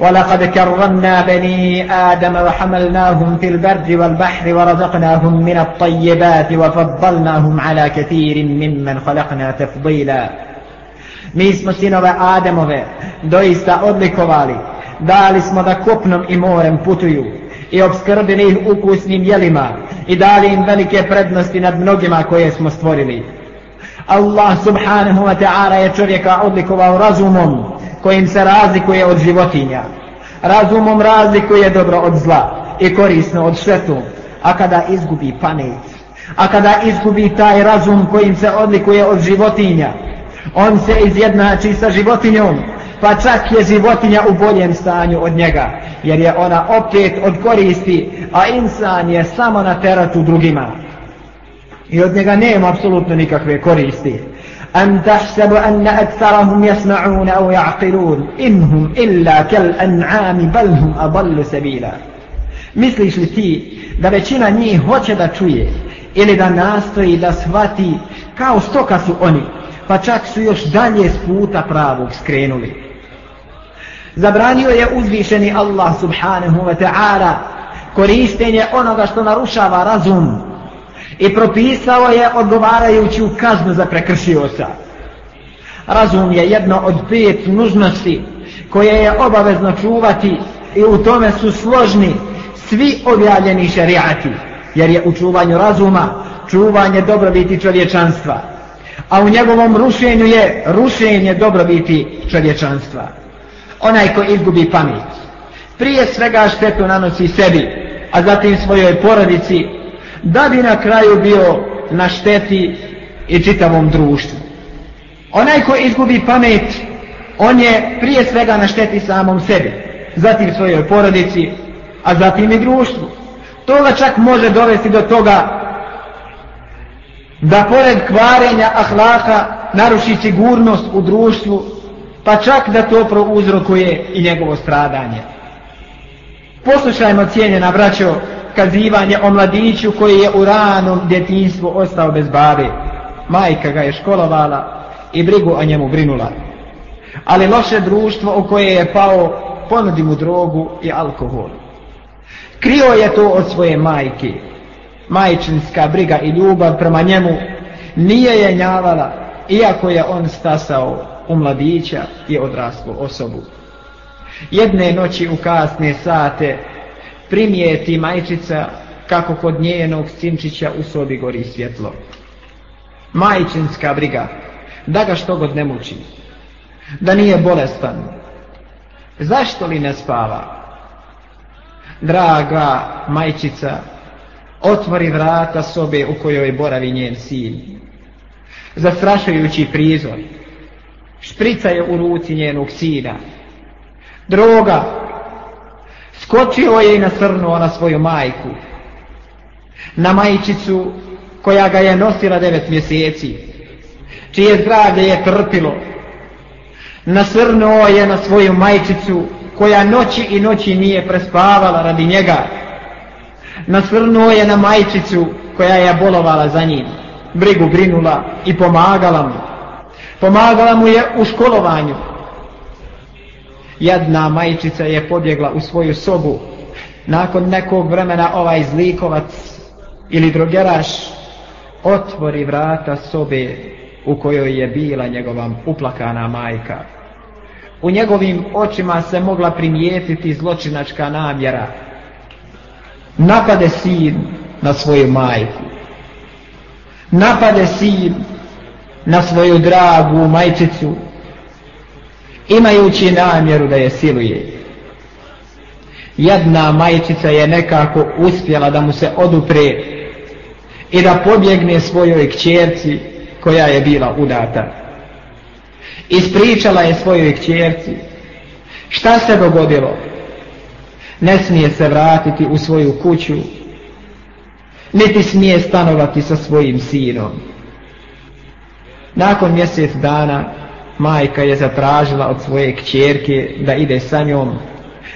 ولقد كرمنا بني آدم وحملناهم في البر والبحر ورزقناهم من الطيبات وفضلناهم على كثير ممن خلقنا تفضيلا Mi smo sinove Ademove doista odlikovali, dali smo da kopnom i morem putuju i obskrbili ih ukusnim jelima i dali im velike prednosti nad mnogima koje smo stvorili. Allah subhanahu wa ta'ala je čovjeka odlikovao razumom kojim se razlikuje od životinja. Razumom razlikuje dobro od zla i korisno od štetu. A kada izgubi pamet, a kada izgubi taj razum kojim se odlikuje od životinja, on se izjednači sa životinjom, pa čak je životinja u boljem stanju od njega, jer je ona opet od koristi, a insan je samo na teratu drugima. I od njega nema apsolutno nikakve koristi. أم تحسب أن أكثرهم يسمعون أو يعقلون إنهم إلا كالأنعام بل هم أضل سبيلا Misliš li ti da većina njih hoće da čuje ili da nastoji da shvati kao stoka su oni, pa čak su još dalje s puta pravog skrenuli. Zabranio je uzvišeni Allah subhanahu wa ta'ala koristenje onoga što narušava razum i propisao je odgovarajuću kaznu za prekršioca. Razum je jedno od pet nužnosti koje je obavezno čuvati i u tome su složni svi objavljeni šariati, jer je u čuvanju razuma čuvanje dobrobiti čovječanstva, a u njegovom rušenju je rušenje dobrobiti čovječanstva. Onaj ko izgubi pamet, prije svega štetu nanosi sebi, a zatim svojoj porodici, da bi na kraju bio na šteti i čitavom društvu. Onaj ko izgubi pamet, on je prije svega na šteti samom sebi, zatim svojoj porodici, a zatim i društvu. To ga čak može dovesti do toga da pored kvarenja ahlaka naruši sigurnost u društvu, pa čak da to prouzrokuje i njegovo stradanje. Poslušajmo cijenjena braćo, kazivanje o mladiću koji je u ranom djetinstvu ostao bez babe. Majka ga je školovala i brigu o njemu brinula. Ali loše društvo u koje je pao ponudi mu drogu i alkohol. Krio je to od svoje majke. Majčinska briga i ljubav prema njemu nije je njavala, iako je on stasao u mladića i odraslu osobu. Jedne noći u kasne sate primijeti majčica kako kod njenog sinčića u sobi gori svjetlo. Majčinska briga, da ga što god ne muči, da nije bolestan. Zašto li ne spava? Draga majčica, otvori vrata sobe u kojoj boravi njen sin. Zastrašujući prizor, šprica je u ruci njenog sina. Droga, skočio je i nasrnuo na svoju majku. Na majčicu koja ga je nosila devet mjeseci, čije zdravlje je trpilo. Nasrnuo je na svoju majčicu koja noći i noći nije prespavala radi njega. Nasrnuo je na majčicu koja je bolovala za njim. Brigu brinula i pomagala mu. Pomagala mu je u školovanju. Jedna majčica je pobjegla u svoju sobu. Nakon nekog vremena ovaj zlikovac ili drogeraš otvori vrata sobe u kojoj je bila njegova uplakana majka. U njegovim očima se mogla primijetiti zločinačka namjera. Napade sin na svoju majku. Napade sin na svoju dragu majčicu imajući namjeru da je siluje. Jedna majčica je nekako uspjela da mu se odupre i da pobjegne svojoj kćerci koja je bila udata. Ispričala je svojoj kćerci šta se dogodilo. Ne smije se vratiti u svoju kuću, niti smije stanovati sa svojim sinom. Nakon mjesec dana majka je zatražila od svoje kćerke da ide sa njom,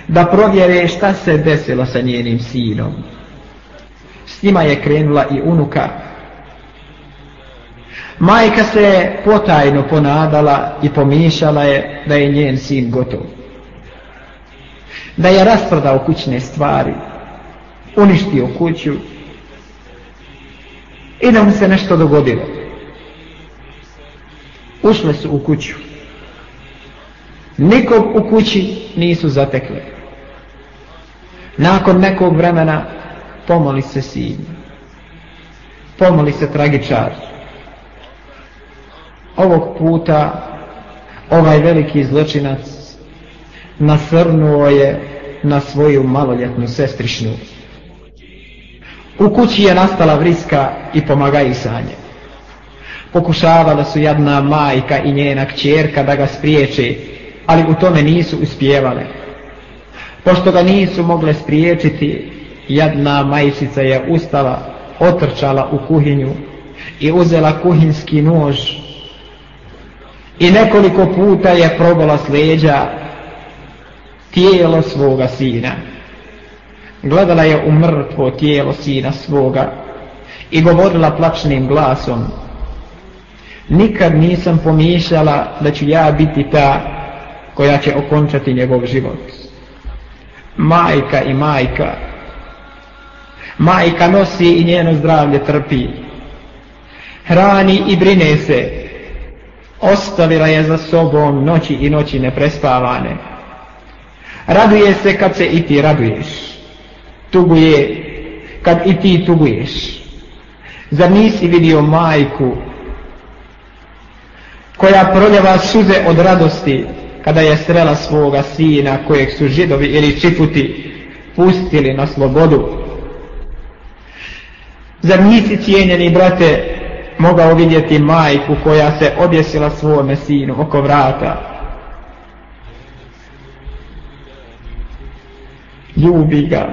da provjere šta se desilo sa njenim sinom. S njima je krenula i unuka. Majka se potajno ponadala i pomišala je da je njen sin gotov. Da je rasprodao kućne stvari, uništio kuću i da mu se nešto dogodilo. Ušle su u kuću. Nikog u kući nisu zatekli. Nakon nekog vremena pomoli se sin. Pomoli se tragičar. Ovog puta ovaj veliki zločinac nasrnuo je na svoju maloljetnu sestrišnu. U kući je nastala vriska i pomagajisanje. Pokušavala su jedna majka i njena kćerka da ga spriječe, ali u tome nisu uspjevale. Pošto ga nisu mogle spriječiti, jedna majčica je ustala, otrčala u kuhinju i uzela kuhinski nož i nekoliko puta je probala s leđa tijelo svoga sina. Gledala je u mrtvo tijelo sina svoga i govorila plačnim glasom Nikad nisam pomišljala da ću ja biti ta koja će okončati njegov život. Majka i majka. Majka nosi i njeno zdravlje trpi. Hrani i brine se. Ostavila je za sobom noći i noći neprespavane. Raduje se kad se i ti raduješ. Tuguje kad i ti tuguješ. Zar nisi vidio majku koja proljeva suze od radosti kada je srela svoga sina kojeg su židovi ili čiputi pustili na slobodu. Zar nisi cijenjeni brate mogao vidjeti majku koja se objesila svome sinu oko vrata? Ljubi ga.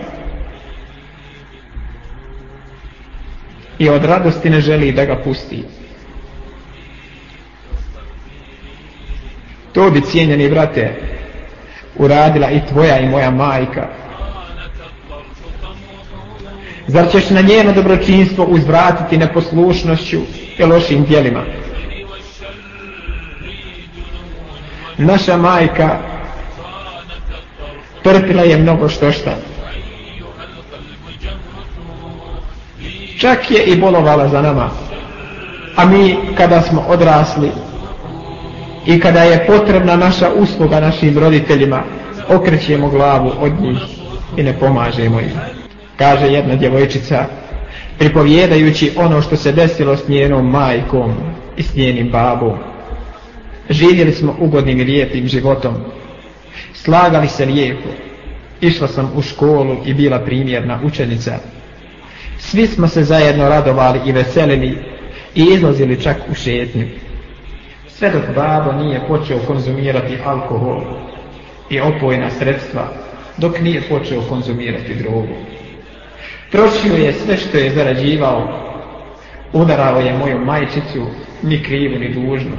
I od radosti ne želi da ga pusti. To bi cijenjeni brate uradila i tvoja i moja majka. Zar ćeš na njeno dobročinstvo uzvratiti neposlušnošću i lošim dijelima? Naša majka trpila je mnogo što šta. Čak je i bolovala za nama. A mi kada smo odrasli i kada je potrebna naša usluga našim roditeljima, okrećemo glavu od njih i ne pomažemo im. Kaže jedna djevojčica, pripovjedajući ono što se desilo s njenom majkom i s njenim babom. Živjeli smo ugodnim i lijepim životom. Slagali se lijepo. Išla sam u školu i bila primjerna učenica. Svi smo se zajedno radovali i veselili i izlazili čak u šetnju sve dok babo nije počeo konzumirati alkohol i opojna sredstva, dok nije počeo konzumirati drogu. Trošio je sve što je zarađivao, udarao je moju majčicu, ni krivu ni dužnu.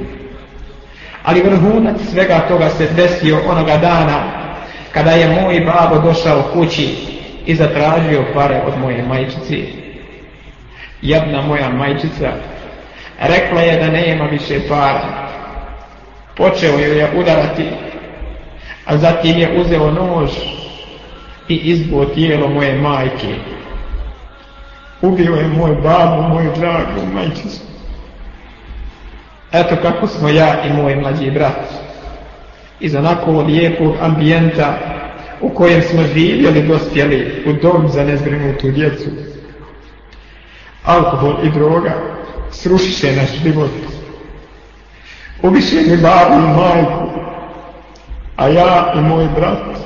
Ali vrhunac svega toga se desio onoga dana kada je moj babo došao kući i zatražio pare od moje majčice. Jedna moja majčica rekla je da nema više para, počeo ju je udarati, a zatim je uzeo nož i izbuo tijelo moje majke. Ubio je moj babu, moju dragu majčicu. Eto kako smo ja i moj mlađi brat. Iz onako lijepog ambijenta u kojem smo živjeli dospjeli u dom za nezbrinutu djecu. Alkohol i droga srušiše naš život ubiše babu i majku, a ja i moj brat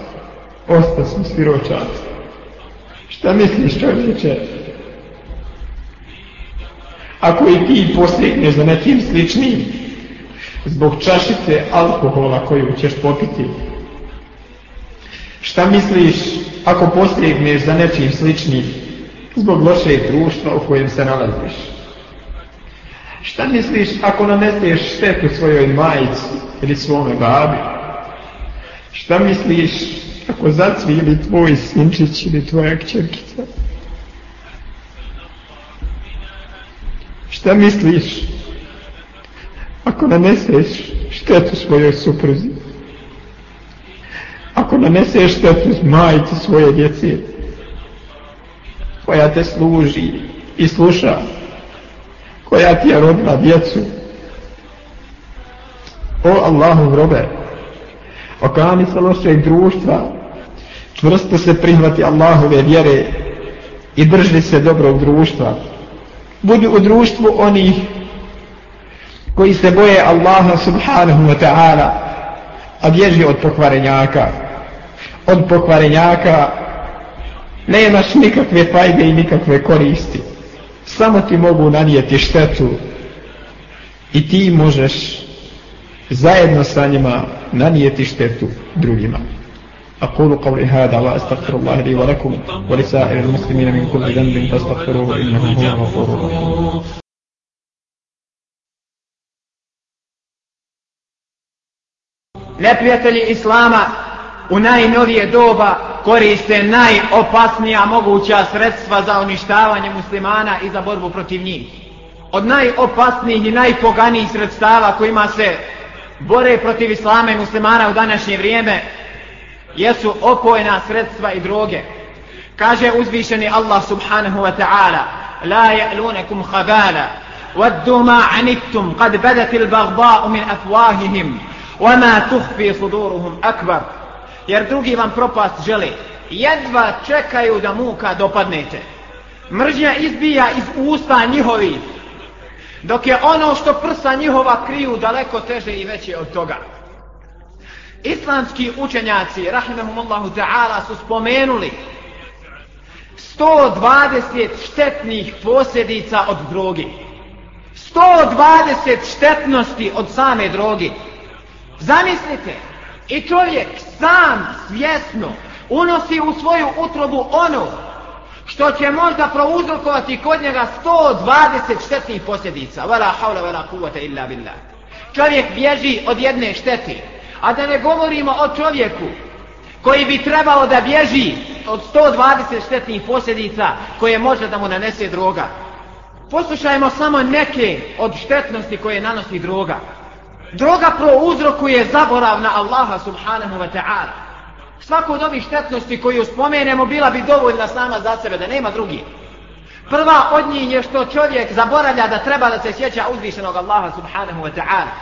osta smo siročaci. Šta misliš čovječe? Ako i ti postigneš za nekim sličnim, zbog čašice alkohola koju ćeš popiti, šta misliš ako postigneš za nečim sličnim, zbog lošeg društva u kojem se nalaziš? Šta misliš ako naneseš štetu svojoj majici ili svome babi? Šta misliš ako zacvili tvoj sinčić ili tvoja kćerkica? Šta misliš ako naneseš štetu svojoj supruzi? Ako naneseš štetu majici svoje djece koja te služi i sluša koja ti je rodila djecu. O Allahu robe okani se lošeg društva čvrsto se prihvati Allahove vjere i drži se dobrog društva. Budi u društvu onih koji se boje Allaha subhanahu wa ta'ala a bježi od pokvarenjaka. Od pokvarenjaka nemaš nikakve fajde i nikakve koristi samo ti mogu nanijeti štetu i ti možeš zajedno sa njima nanijeti štetu drugima أقول قولي هذا وأستغفر الله لي ولكم ولسائر المسلمين من كل ذنب فاستغفروه إنه هو الغفور الرحيم Neprijatelji Islama u najnovije doba koriste najopasnija moguća sredstva za uništavanje muslimana i za borbu protiv njih. Od najopasnijih i najpoganijih sredstava kojima se bore protiv islama i muslimana u današnje vrijeme jesu opojna sredstva i droge. Kaže uzvišeni Allah subhanahu wa ta'ala La ja'lunekum khabala Waddu ma anittum Kad bedatil bagda'u min afuahihim Wama tuhfi suduruhum akbar jer drugi vam propast žele. Jedva čekaju da muka dopadnete. Mržnja izbija iz usta njihovi, dok je ono što prsa njihova kriju daleko teže i veće od toga. Islamski učenjaci, rahimahumullahu ta'ala, su spomenuli 120 štetnih posljedica od droge. 120 štetnosti od same droge. Zamislite, I čovjek sam svjesno unosi u svoju utrobu ono što će možda prouzrokovati kod njega 120 štetnih posljedica. Vala haula vala kuvata illa billah. Čovjek bježi od jedne šteti. A da ne govorimo o čovjeku koji bi trebao da bježi od 120 štetnih posljedica koje može da mu nanese droga. Poslušajmo samo neke od štetnosti koje nanosi droga. Droga prouzrokuje zaborav na Allaha subhanahu wa ta'ala. Svako od ovih štetnosti koju spomenemo bila bi dovoljna sama za sebe, da nema drugi. Prva od njih je što čovjek zaboravlja da treba da se sjeća uzvišenog Allaha subhanahu wa ta'ala.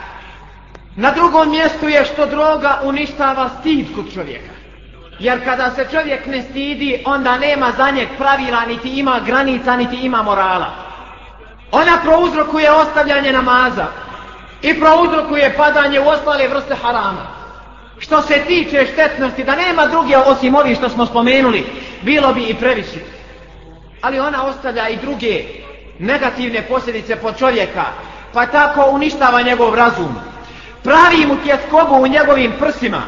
Na drugom mjestu je što droga uništava stid kod čovjeka. Jer kada se čovjek ne stidi, onda nema za njeg pravila, niti ima granica, niti ima morala. Ona prouzrokuje ostavljanje namaza, i prouzrokuje padanje u ostale vrste harama. Što se tiče štetnosti, da nema druge osim ovih što smo spomenuli, bilo bi i previše. Ali ona ostavlja i druge negativne posljedice po čovjeka, pa tako uništava njegov razum. Pravi mu tjeskobu u njegovim prsima,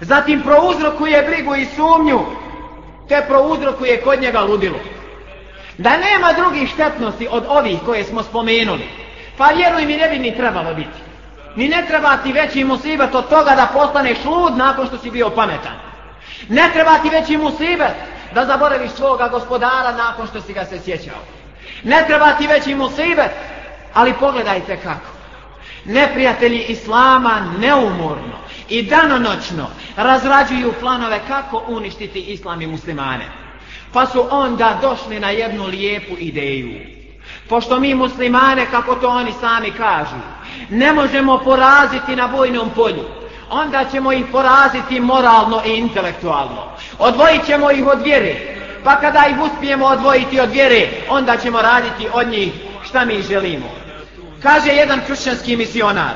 zatim prouzrokuje brigu i sumnju, te prouzrokuje kod njega ludilo. Da nema drugih štetnosti od ovih koje smo spomenuli, Pa vjeruj mi ne bi ni trebalo biti. Ni ne treba ti veći musibet od toga da postaneš lud nakon što si bio pametan. Ne treba ti veći musibet da zaboraviš svoga gospodara nakon što si ga se sjećao. Ne treba ti veći musibet, ali pogledajte kako. Neprijatelji Islama neumorno i danonoćno razrađuju planove kako uništiti Islam i muslimane. Pa su onda došli na jednu lijepu ideju. Pošto mi muslimane, kako to oni sami kažu, ne možemo poraziti na bojnom polju, onda ćemo ih poraziti moralno i intelektualno. Odvojit ćemo ih od vjere, pa kada ih uspijemo odvojiti od vjere, onda ćemo raditi od njih šta mi želimo. Kaže jedan kršćanski misionar,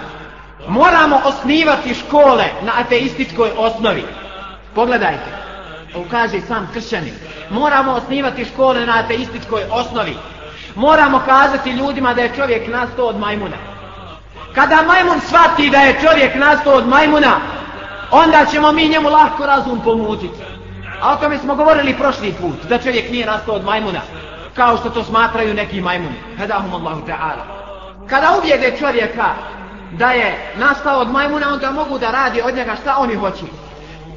moramo osnivati škole na ateističkoj osnovi. Pogledajte, kaže sam kršćanin, moramo osnivati škole na ateističkoj osnovi moramo kazati ljudima da je čovjek nastao od majmuna. Kada majmun shvati da je čovjek nastao od majmuna, onda ćemo mi njemu lahko razum pomutiti. A o tome smo govorili prošli put, da čovjek nije nastao od majmuna, kao što to smatraju neki majmuni. Hedahum Allahu ta'ala. Kada ubjede čovjeka da je nastao od majmuna, onda mogu da radi od njega šta oni hoće.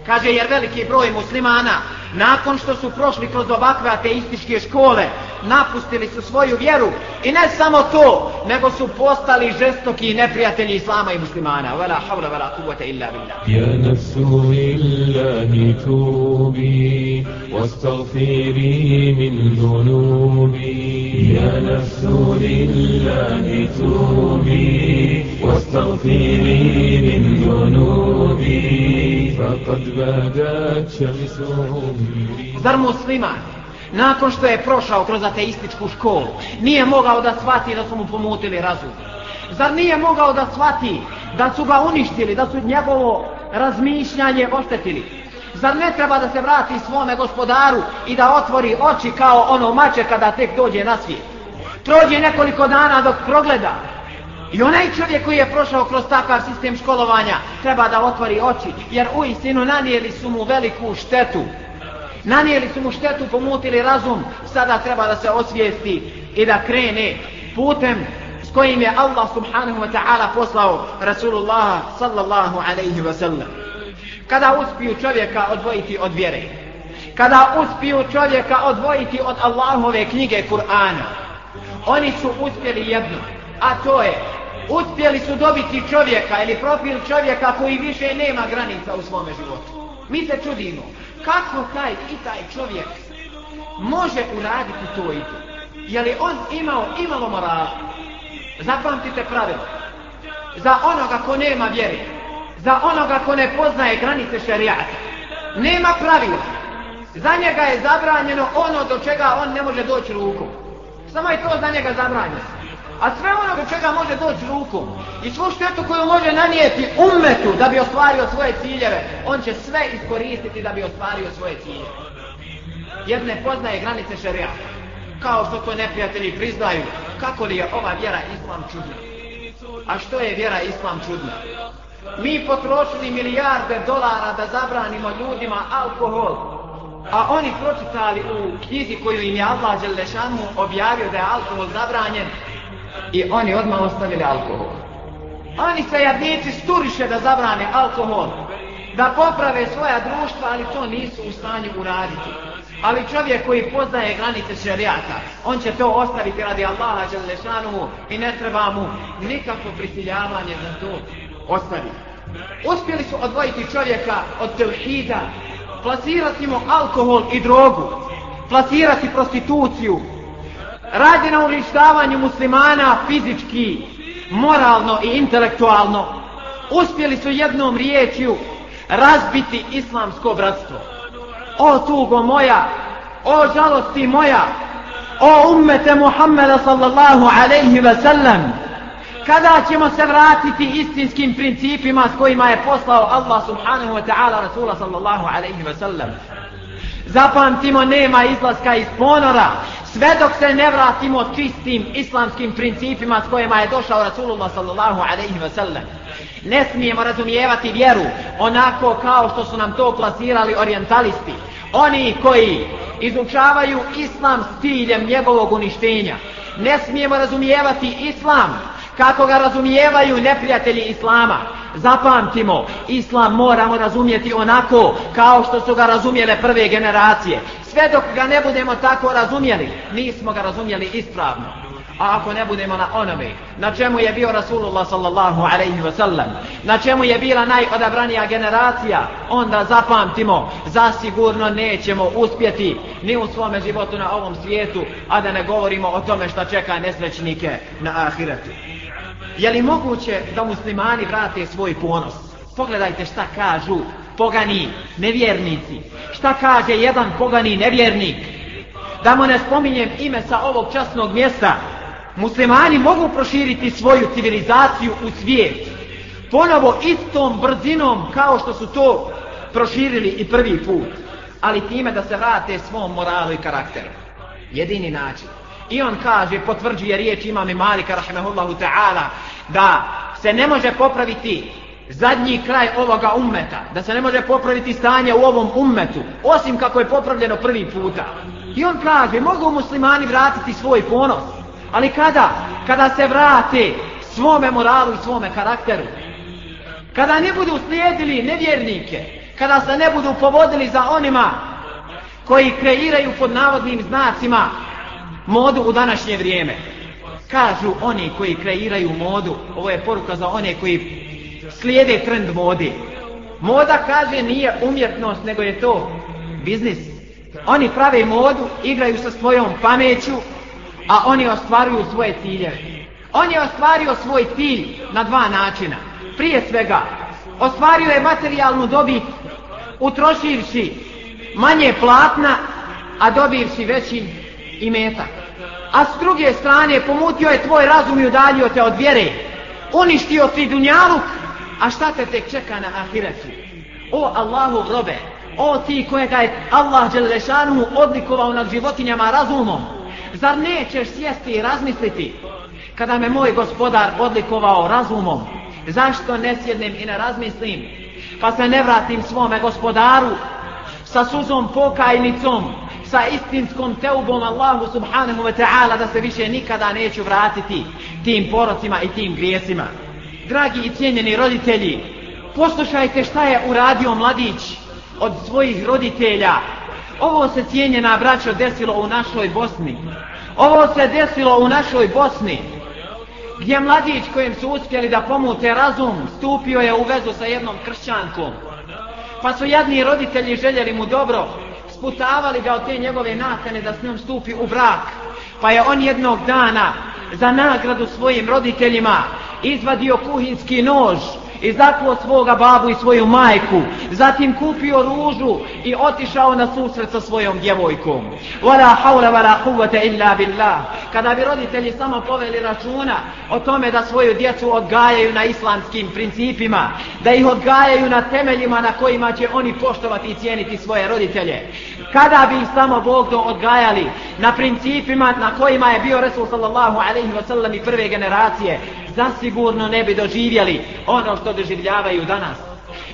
Kaže, jer veliki broj muslimana, nakon što su prošli kroz ovakve ateističke škole, napustili su svoju vjeru. I ne samo to, nego su postali žestoki neprijatelji Islama i muslimana. Vela havla, vela kuvvete illa billah. Ja nafsu lillahi tubi, واستغفري من ذنوبي يا نفس لله توبي واستغفري من ذنوبي فقد بدت شمس Zar musliman, Nakon što je prošao kroz ateističku školu, nije mogao da shvati da su mu pomutili razum? Zar nije mogao da shvati da su ga uništili, da su njegovo razmišljanje oštetili? Zar ne treba da se vrati svome gospodaru i da otvori oči kao ono mače kada tek dođe na svijet? Prođe nekoliko dana dok progleda. I onaj čovjek koji je prošao kroz takav sistem školovanja treba da otvori oči, jer u istinu nanijeli su mu veliku štetu. Nanijeli su mu štetu, pomutili razum, sada treba da se osvijesti i da krene putem s kojim je Allah subhanahu wa ta'ala poslao Rasulullah sallallahu alaihi wa sallam. Kada uspiju čovjeka odvojiti od vjere, kada uspiju čovjeka odvojiti od Allahove knjige Kur'ana, oni su uspjeli jedno, a to je, uspjeli su dobiti čovjeka ili profil čovjeka koji više nema granica u svome životu. Mi se čudimo, kako taj i taj čovjek može uraditi to i to? Je li on imao imalo morala? Zapamtite pravilo. Za onoga ko nema vjeri, za onoga ko ne poznaje granice šerijata, Nema pravila. Za njega je zabranjeno ono do čega on ne može doći rukom. Samo je to za njega zabranjeno. A sve ono do čega može doći rukom i svu štetu koju može nanijeti umetu da bi ostvario svoje ciljeve, on će sve iskoristiti da bi ostvario svoje ciljeve. Jer ne poznaje granice šerijata. Kao što to neprijatelji priznaju, kako li je ova vjera islam čudna. A što je vjera islam čudna? mi potrošili milijarde dolara da zabranimo ljudima alkohol, a oni pročitali u knjizi koju im je Allah Đelešanu objavio da je alkohol zabranjen i oni odmah ostavili alkohol. Oni se jadnici sturiše da zabrane alkohol, da poprave svoja društva, ali to nisu u stanju uraditi. Ali čovjek koji poznaje granice šerijata, on će to ostaviti radi Allaha Đalešanu i ne treba mu nikakvo prisiljavanje za to ostavi. Uspjeli su odvojiti čovjeka od tevhida, plasirati mu alkohol i drogu, plasirati prostituciju, radi na uništavanju muslimana fizički, moralno i intelektualno. Uspjeli su jednom riječju razbiti islamsko bratstvo. O tugo moja, o žalosti moja, o ummete Muhammeda sallallahu alaihi wa sallam, kada ćemo se vratiti istinskim principima s kojima je poslao Allah subhanahu wa ta'ala Rasula sallallahu alaihi wa sallam. Zapamtimo, nema izlaska iz ponora, sve dok se ne vratimo čistim islamskim principima s kojima je došao Rasulullah sallallahu alaihi wa sallam. Ne smijemo razumijevati vjeru onako kao što su nam to plasirali orientalisti. Oni koji izučavaju islam s ciljem njegovog uništenja. Ne smijemo razumijevati islam kako ga razumijevaju neprijatelji Islama. Zapamtimo, Islam moramo razumjeti onako kao što su ga razumjele prve generacije. Sve dok ga ne budemo tako razumjeli, nismo ga razumjeli ispravno. A ako ne budemo na onome, na čemu je bio Rasulullah sallallahu alaihi wa sallam, na čemu je bila najodabranija generacija, onda zapamtimo, zasigurno nećemo uspjeti ni u svome životu na ovom svijetu, a da ne govorimo o tome šta čeka nesrećnike na ahiretu. Je li moguće da muslimani vrate svoj ponos? Pogledajte šta kažu pogani nevjernici. Šta kaže jedan pogani nevjernik? Da mu ne spominjem ime sa ovog časnog mjesta. Muslimani mogu proširiti svoju civilizaciju u svijet. Ponovo istom brzinom kao što su to proširili i prvi put. Ali time da se vrate svom moralu i karakteru. Jedini način. I on kaže, potvrđuje riječ imame Malika, rahmehullahu ta'ala, da se ne može popraviti zadnji kraj ovoga ummeta, da se ne može popraviti stanje u ovom ummetu, osim kako je popravljeno prvi puta. I on kaže, mogu muslimani vratiti svoj ponos, Ali kada? Kada se vrate svome moralu i svome karakteru. Kada ne budu slijedili nevjernike, kada se ne budu povodili za onima koji kreiraju pod navodnim znacima modu u današnje vrijeme. Kažu oni koji kreiraju modu, ovo je poruka za one koji slijede trend mode. Moda kaže nije umjetnost, nego je to biznis. Oni prave modu, igraju sa svojom pameću, a oni ostvaruju svoje ciljeve. On je ostvario svoj cilj na dva načina. Prije svega, ostvario je materijalnu dobit utrošivši manje platna, a dobivši veći imetak. A s druge strane, pomutio je tvoj razum i udaljio te od vjere. Uništio ti dunjaluk, a šta te tek čeka na ahiretu? O Allahu robe, o ti kojega je Allah Đelešanu odlikovao nad životinjama razumom, zar nećeš sjesti i razmisliti kada me moj gospodar odlikovao razumom, zašto ne sjednem i ne razmislim, pa se ne vratim svome gospodaru sa suzom pokajnicom, sa istinskom teubom Allahu subhanahu wa ta'ala da se više nikada neću vratiti tim porocima i tim grijesima. Dragi i cijenjeni roditelji, poslušajte šta je uradio mladić od svojih roditelja. Ovo se cijenjena braćo desilo u našoj Bosni. Ovo se desilo u našoj Bosni gdje mladić kojem su uspjeli da pomute razum stupio je u vezu sa jednom kršćankom. Pa su jedni roditelji željeli mu dobro, sputavali ga od te njegove nakane da s njom stupi u brak. Pa je on jednog dana za nagradu svojim roditeljima izvadio kuhinski nož i zaklo svoga babu i svoju majku, zatim kupio ružu i otišao na susret sa svojom djevojkom. Wala hawla wala quwwata illa billah. Kada bi roditelji samo poveli računa o tome da svoju djecu odgajaju na islamskim principima, da ih odgajaju na temeljima na kojima će oni poštovati i cijeniti svoje roditelje. Kada bi ih samo Bog do odgajali na principima na kojima je bio Resul sallallahu alaihi wa sallam i prve generacije, zasigurno ne bi doživjeli ono što doživljavaju danas.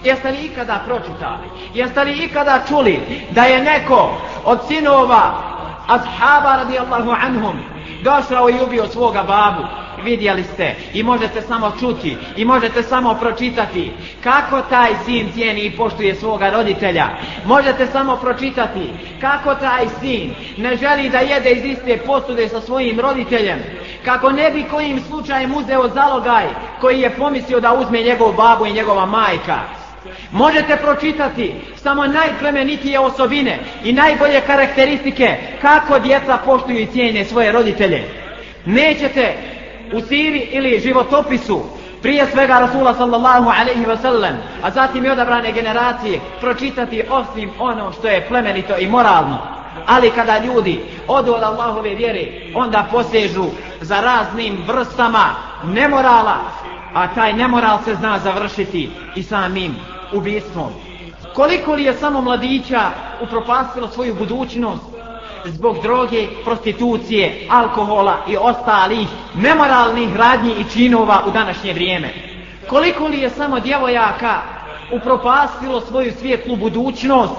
Jeste li ikada pročitali? Jeste li ikada čuli da je neko od sinova ashaba radijallahu anhum došao i ubio svoga babu? Vidjeli ste i možete samo čuti i možete samo pročitati kako taj sin cijeni i poštuje svoga roditelja. Možete samo pročitati kako taj sin ne želi da jede iz iste posude sa svojim roditeljem kako ne bi kojim slučajem uzeo zalogaj koji je pomislio da uzme njegov babu i njegova majka. Možete pročitati samo najplemenitije osobine i najbolje karakteristike kako djeca poštuju i cijene svoje roditelje. Nećete u siri ili životopisu prije svega Rasula sallallahu alaihi wa sallam, a zatim i odabrane generacije pročitati osim ono što je plemenito i moralno ali kada ljudi odu od Allahove vjere, onda posežu za raznim vrstama nemorala, a taj nemoral se zna završiti i samim ubistvom. Koliko li je samo mladića upropastilo svoju budućnost zbog droge, prostitucije, alkohola i ostalih nemoralnih radnji i činova u današnje vrijeme? Koliko li je samo djevojaka upropastilo svoju svijetlu budućnost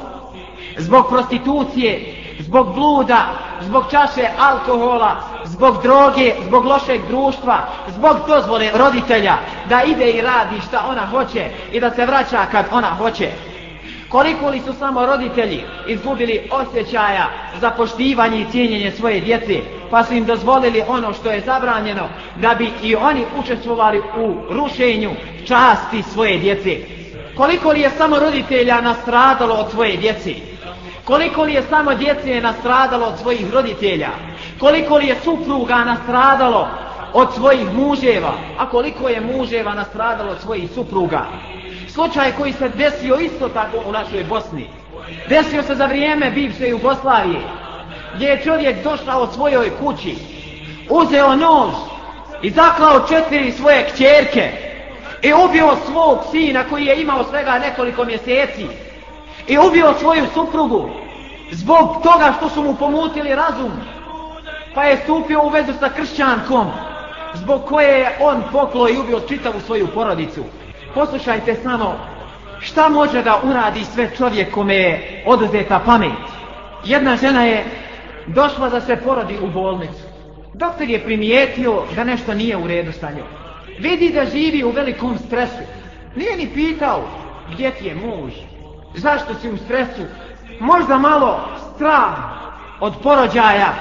zbog prostitucije, zbog bluda, zbog čaše alkohola, zbog droge, zbog lošeg društva, zbog dozvole roditelja da ide i radi šta ona hoće i da se vraća kad ona hoće. Koliko li su samo roditelji izgubili osjećaja za poštivanje i cijenjenje svoje djece, pa su im dozvolili ono što je zabranjeno, da bi i oni učestvovali u rušenju časti svoje djece. Koliko li je samo roditelja nastradalo od svoje djece? Koliko li je samo djece nastradalo od svojih roditelja? Koliko li je supruga nastradalo od svojih muževa? A koliko je muževa nastradalo od svojih supruga? Slučaj koji se desio isto tako u našoj Bosni. Desio se za vrijeme bivše Jugoslavije, gdje je čovjek došao od svojoj kući, uzeo nož i zaklao četiri svoje kćerke i ubio svog sina koji je imao svega nekoliko mjeseci i ubio svoju suprugu zbog toga što su mu pomutili razum. Pa je stupio u vezu sa kršćankom zbog koje je on poklo i ubio čitavu svoju porodicu. Poslušajte samo šta može da uradi sve čovjek kome je oduzeta pamet? Jedna žena je došla da se porodi u bolnicu. Doktor je primijetio da nešto nije u redu sa njom. Vidi da živi u velikom stresu. Nije ni pitao gdje ti je muž, zašto si u stresu, možda malo strah od porođaja,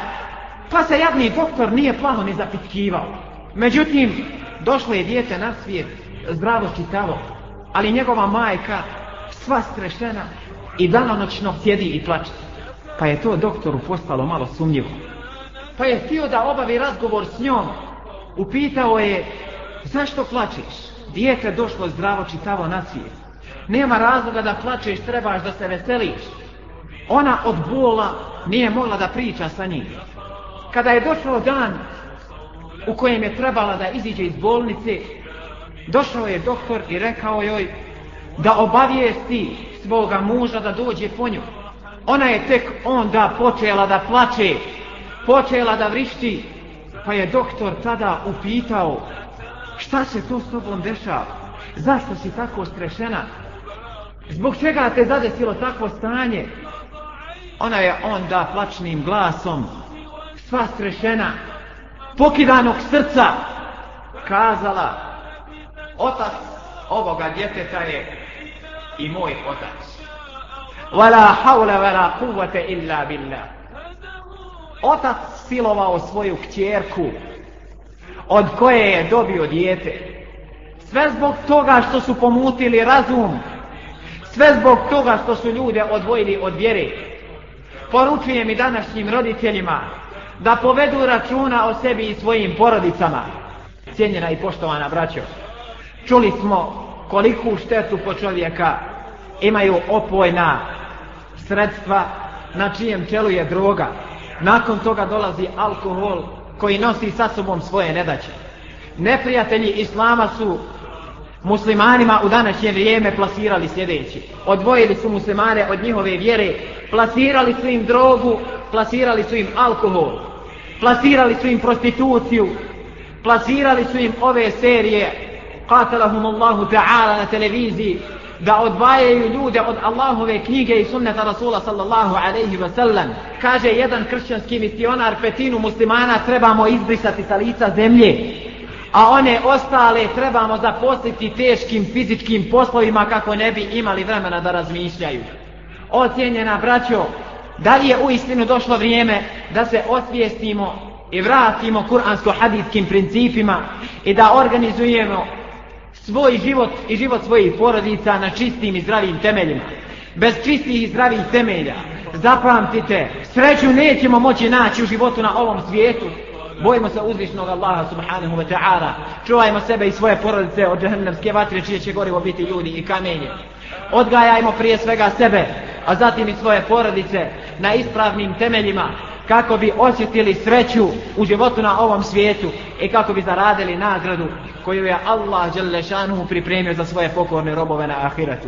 pa se jadni doktor nije plaho ni zapitkivao. Međutim, došlo je dijete na svijet, zdravo čitavo, ali njegova majka sva strešena i danonoćno sjedi i plače. Pa je to doktoru postalo malo sumnjivo. Pa je htio da obavi razgovor s njom. Upitao je, zašto plačeš? Dijete došlo zdravo čitavo na svijet. Nema razloga da plačeš, trebaš da se veseliš. Ona od bola nije mogla da priča sa njim. Kada je došao dan u kojem je trebala da iziđe iz bolnice, došao je doktor i rekao joj da obavijesti svoga muža da dođe po nju. Ona je tek onda počela da plače, počela da vrišti, pa je doktor tada upitao šta se to s tobom dešava, zašto si tako strešena, zbog čega te zadesilo takvo stanje. Ona je onda plačnim glasom, sva strešena, pokidanog srca, kazala, otac ovoga djeteta je i moj otac. Wala hawla wala kuvvete illa billah. Otac silovao svoju kćerku od koje je dobio dijete. Sve zbog toga što su pomutili razum. Sve zbog toga što su ljude odvojili od vjere. Poručujem i današnjim roditeljima da povedu računa o sebi i svojim porodicama. Cijenjena i poštovana braćo, čuli smo koliku štetu po čovjeka imaju opojna sredstva na čijem čelu je droga. Nakon toga dolazi alkohol koji nosi sa sobom svoje nedaće. Neprijatelji Islama su muslimanima u današnje vrijeme plasirali sljedeći. Odvojili su muslimane od njihove vjere, plasirali su im drogu, plasirali su im alkohol, plasirali su im prostituciju, plasirali su im ove serije, qatalahum Allahu ta'ala na televiziji, da odvajaju ljude od Allahove knjige i sunneta Rasula sallallahu alaihi wa sallam. Kaže jedan kršćanski misionar petinu muslimana trebamo izbrisati sa lica zemlje, a one ostale trebamo zaposliti teškim fizičkim poslovima kako ne bi imali vremena da razmišljaju. Ocijenjena braćo, da li je u istinu došlo vrijeme da se osvijestimo i vratimo kuransko-hadijskim principima i da organizujemo svoj život i život svojih porodica na čistim i zdravim temeljima. Bez čistih i zdravih temelja, zapamtite, sreću nećemo moći naći u životu na ovom svijetu. Bojimo se uzvišnog Allaha subhanahu wa ta'ala. Čuvajmo sebe i svoje porodice od džahnemske vatre čije će gorivo biti ljudi i kamenje. Odgajajmo prije svega sebe, a zatim i svoje porodice na ispravnim temeljima kako bi osjetili sreću u životu na ovom svijetu i kako bi zaradili nagradu koju je Allah Đelešanu pripremio za svoje pokorne robove na ahiretu.